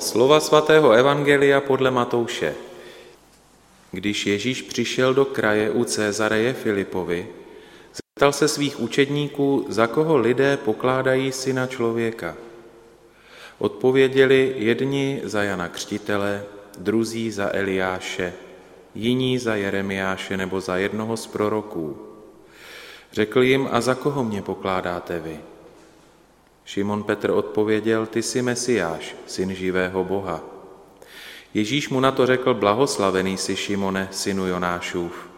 Slova svatého Evangelia podle Matouše. Když Ježíš přišel do kraje u Cezareje Filipovi, zeptal se svých učedníků, za koho lidé pokládají syna člověka. Odpověděli jedni za Jana Křtitele, druzí za Eliáše, jiní za Jeremiáše nebo za jednoho z proroků. Řekl jim, a za koho mě pokládáte vy? Šimon Petr odpověděl, ty jsi Mesiáš, syn živého Boha. Ježíš mu na to řekl, blahoslavený si Šimone, synu Jonášův,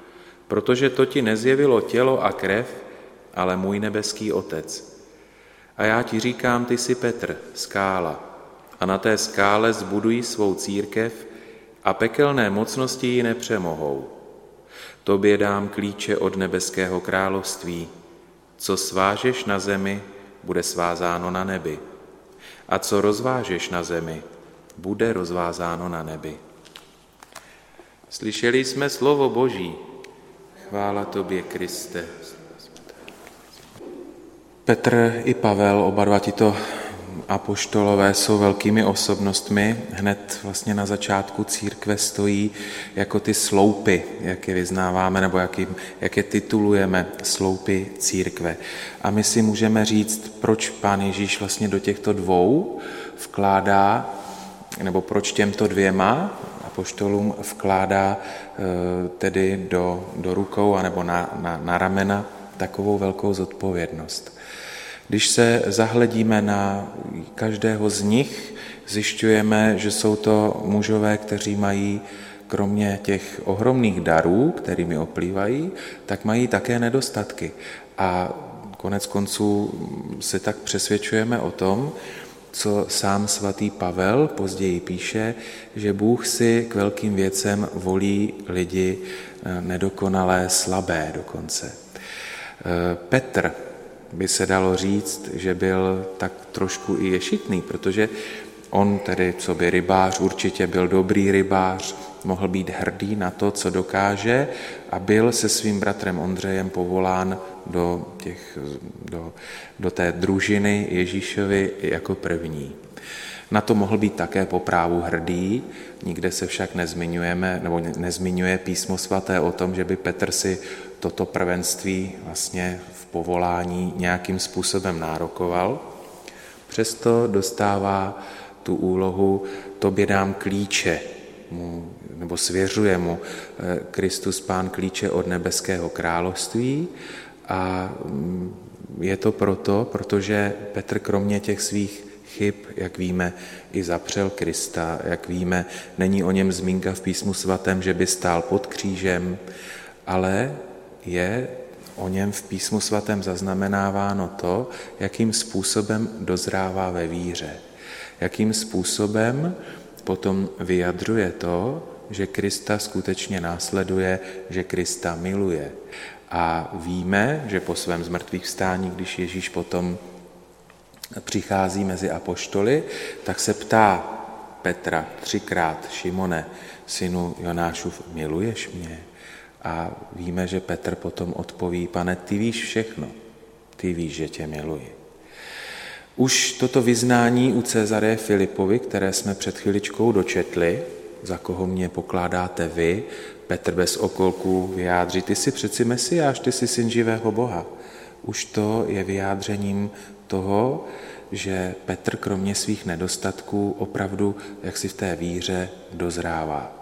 protože to ti nezjevilo tělo a krev, ale můj nebeský Otec. A já ti říkám, ty jsi Petr, skála, a na té skále zbudují svou církev a pekelné mocnosti ji nepřemohou. Tobě dám klíče od nebeského království. Co svážeš na zemi, bude svázáno na nebi. A co rozvážeš na zemi, bude rozvázáno na nebi. Slyšeli jsme slovo Boží. Chvála tobě, Kriste. Petr i Pavel, oba dva tito apoštolové jsou velkými osobnostmi. Hned vlastně na začátku církve stojí jako ty sloupy, jak je vyznáváme, nebo jak, jim, jak je titulujeme, sloupy církve. A my si můžeme říct, proč pán Ježíš vlastně do těchto dvou vkládá, nebo proč těmto dvěma apoštolům vkládá eh, tedy do, do rukou anebo na, na, na ramena takovou velkou zodpovědnost. Když se zahledíme na každého z nich, zjišťujeme, že jsou to mužové, kteří mají kromě těch ohromných darů, kterými oplývají, tak mají také nedostatky. A konec konců se tak přesvědčujeme o tom, co sám svatý Pavel později píše, že Bůh si k velkým věcem volí lidi eh, nedokonalé, slabé dokonce. Eh, Petr by se dalo říct, že byl tak trošku i ješitný, protože on tedy, co by rybář, určitě byl dobrý rybář, mohl být hrdý na to, co dokáže a byl se svým bratrem Ondřejem povolán do, těch, do, do té družiny Ježíšovi jako první. Na to mohl být také po právu hrdý, nikde se však nezmiňujeme, nebo nezmiňuje písmo svaté o tom, že by Petr si toto prvenství vlastně v povolání nějakým způsobem nárokoval. Přesto dostává tu úlohu, tobě dám klíče, mu, nebo svěřuje mu eh, Kristus Pán klíče od nebeského království a mm, je to proto, protože Petr kromě těch svých chyb, jak víme, i zapřel Krista, jak víme, není o něm zmínka v písmu svatém, že by stál pod křížem, ale je o něm v písmu svatém zaznamenáváno to, jakým způsobem dozrává ve víře, jakým způsobem potom vyjadřuje to, že Krista skutečně následuje, že Krista miluje. A víme, že po svém zmrtvých vstání, když Ježíš potom přichází mezi apoštoly, tak se ptá Petra třikrát, Šimone, synu Jonášův, miluješ mě? A víme, že Petr potom odpoví, pane, ty víš všechno, ty víš, že tě miluji. Už toto vyznání u Cezare Filipovi, které jsme před chviličkou dočetli, za koho mě pokládáte vy, Petr bez okolků vyjádří, ty jsi přeci Mesiáš, ty jsi syn živého Boha. Už to je vyjádřením toho, že Petr kromě svých nedostatků opravdu jak si v té víře dozrává.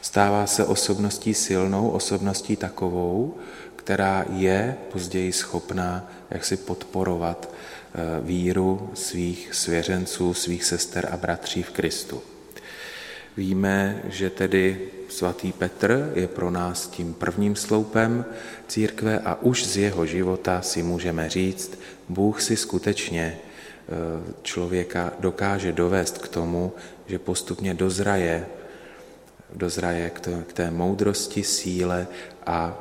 Stává se osobností silnou, osobností takovou, která je později schopná jak si podporovat eh, víru svých svěřenců, svých sester a bratří v Kristu. Víme, že tedy svatý Petr je pro nás tím prvním sloupem církve a už z jeho života si můžeme říct, Bůh si skutečně eh, člověka dokáže dovést k tomu, že postupně dozraje dozraje k, té moudrosti, síle a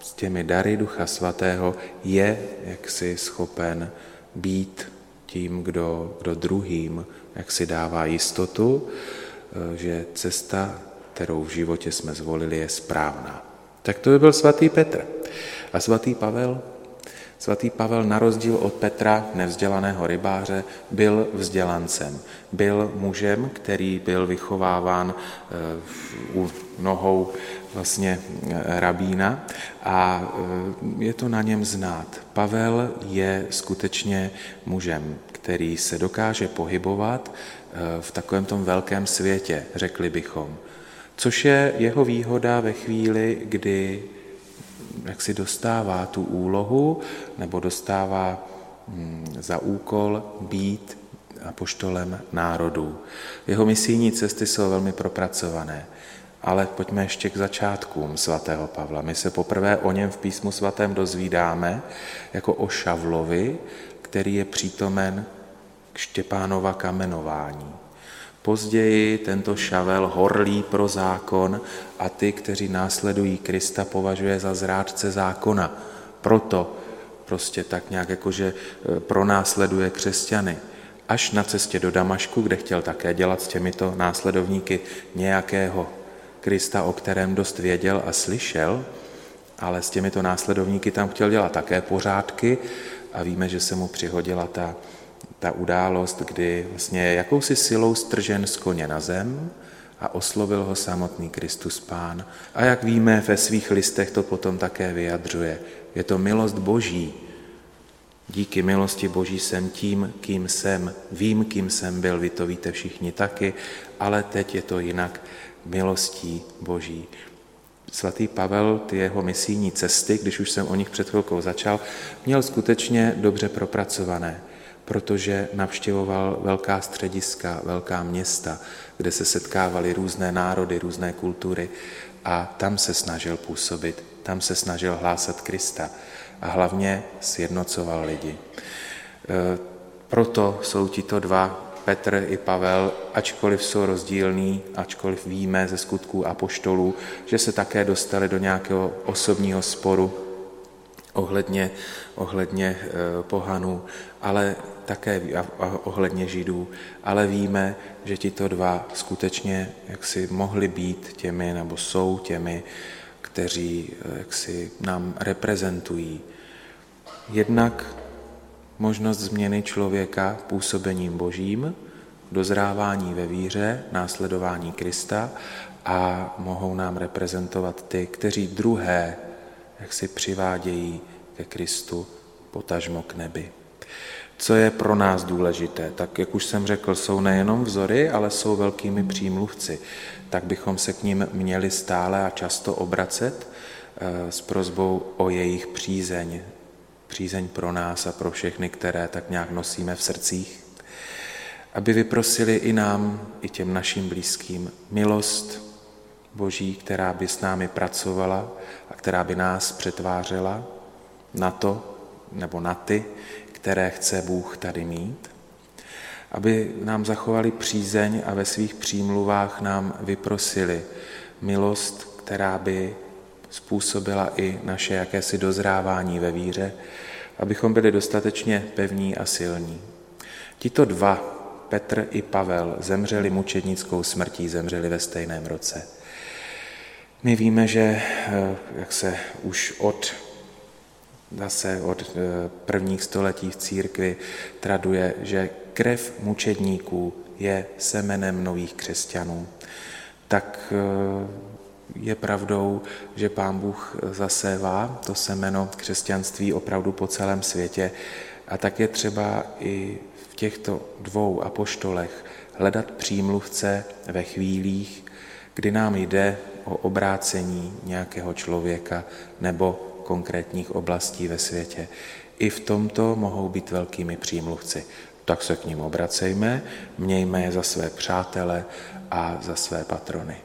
s těmi dary Ducha Svatého je jaksi schopen být tím, kdo, kdo druhým jak si dává jistotu, eh, že cesta, kterou v životě jsme zvolili, je správná. Tak to by byl svatý Petr. A svatý Pavel? Svatý Pavel na rozdíl od Petra, nevzdělaného rybáře, byl vzdělancem. Byl mužem, který byl vychováván eh, u nohou vlastně eh, rabína a eh, je to na něm znát. Pavel je skutečně mužem, který se dokáže pohybovat v takovém tom velkém světě, řekli bychom. Což je jeho výhoda ve chvíli, kdy jak si dostává tu úlohu nebo dostává hm, za úkol být apoštolem národů. Jeho misijní cesty jsou velmi propracované. Ale pojďme ještě k začátkům svatého Pavla. My se poprvé o něm v písmu svatém dozvídáme jako o Šavlovi, který je přítomen k Štěpánova kamenování. Později tento šavel horlí pro zákon a ty, kteří následují Krista, považuje za zrádce zákona. Proto prostě tak nějak jakože e, pronásleduje křesťany. Až na cestě do Damašku, kde chtěl také dělat s těmito následovníky nějakého Krista, o kterém dost věděl a slyšel, ale s těmito následovníky tam chtěl dělat také pořádky a víme, že se mu přihodila ta ta událost, kdy vlastně jakousi silou stržen z koně na zem a oslovil ho samotný Kristus Pán. A jak víme, ve svých listech to potom také vyjadřuje. Je to milost Boží. Díky milosti Boží jsem tím, kým jsem. Vím, kým jsem byl, vy to víte všichni taky, ale teď je to jinak milostí Boží. Svatý Pavel, ty jeho misijní cesty, když už jsem o nich před chvilkou začal, měl skutečně dobře propracované protože navštěvoval velká střediska, velká města, kde se setkávaly různé národy, různé kultury a tam se snažil působit, tam se snažil hlásat Krista a hlavně sjednocoval lidi. E, proto jsou tito dva, Petr i Pavel, ačkoliv jsou rozdílní, ačkoliv víme ze skutků apoštolů, že se také dostali do nějakého osobního sporu ohledně, ohledně e, pohanů, ale také ohledně židů, ale víme, že tito dva skutečně jaksi mohli být těmi, nebo jsou těmi, kteří eh, jaksi nám reprezentují. Jednak možnost změny člověka působením božím, dozrávání ve víře, následování Krista a mohou nám reprezentovat ty, kteří druhé jak si přivádějí ke Kristu, potažmo k nebi. Co je pro nás důležité? Tak, jak už jsem řekl, jsou nejenom vzory, ale jsou velkými přímluvci. Tak bychom se k ním měli stále a často obracet eh, s prozbou o jejich přízeň. Přízeň pro nás a pro všechny, které tak nějak nosíme v srdcích. Aby vyprosili i nám, i těm našim blízkým, milost Boží, která by s námi pracovala a která by nás přetvářela na to, nebo na ty, které chce Bůh tady mít, aby nám zachovali přízeň a ve svých přímluvách nám vyprosili milost, která by způsobila i naše jakési dozrávání ve víře, abychom byli dostatečně pevní a silní. Tito dva, Petr i Pavel, zemřeli mučednickou smrtí, zemřeli ve stejném roce. My víme, že eh, jak se už od zase od eh, prvních století v církvi traduje, že krev mučedníků je semenem nových křesťanů, tak eh, je pravdou, že Pán Bůh zasévá to semeno křesťanství opravdu po celém světě. A tak je třeba i v těchto dvou apoštolech hledat přímluvce ve chvílích, kdy nám jde o obrácení nějakého člověka nebo konkrétních oblastí ve světě. I v tomto mohou být velkými přímluvci. Tak se k ním obracejme, mějme je za své přátele a za své patrony.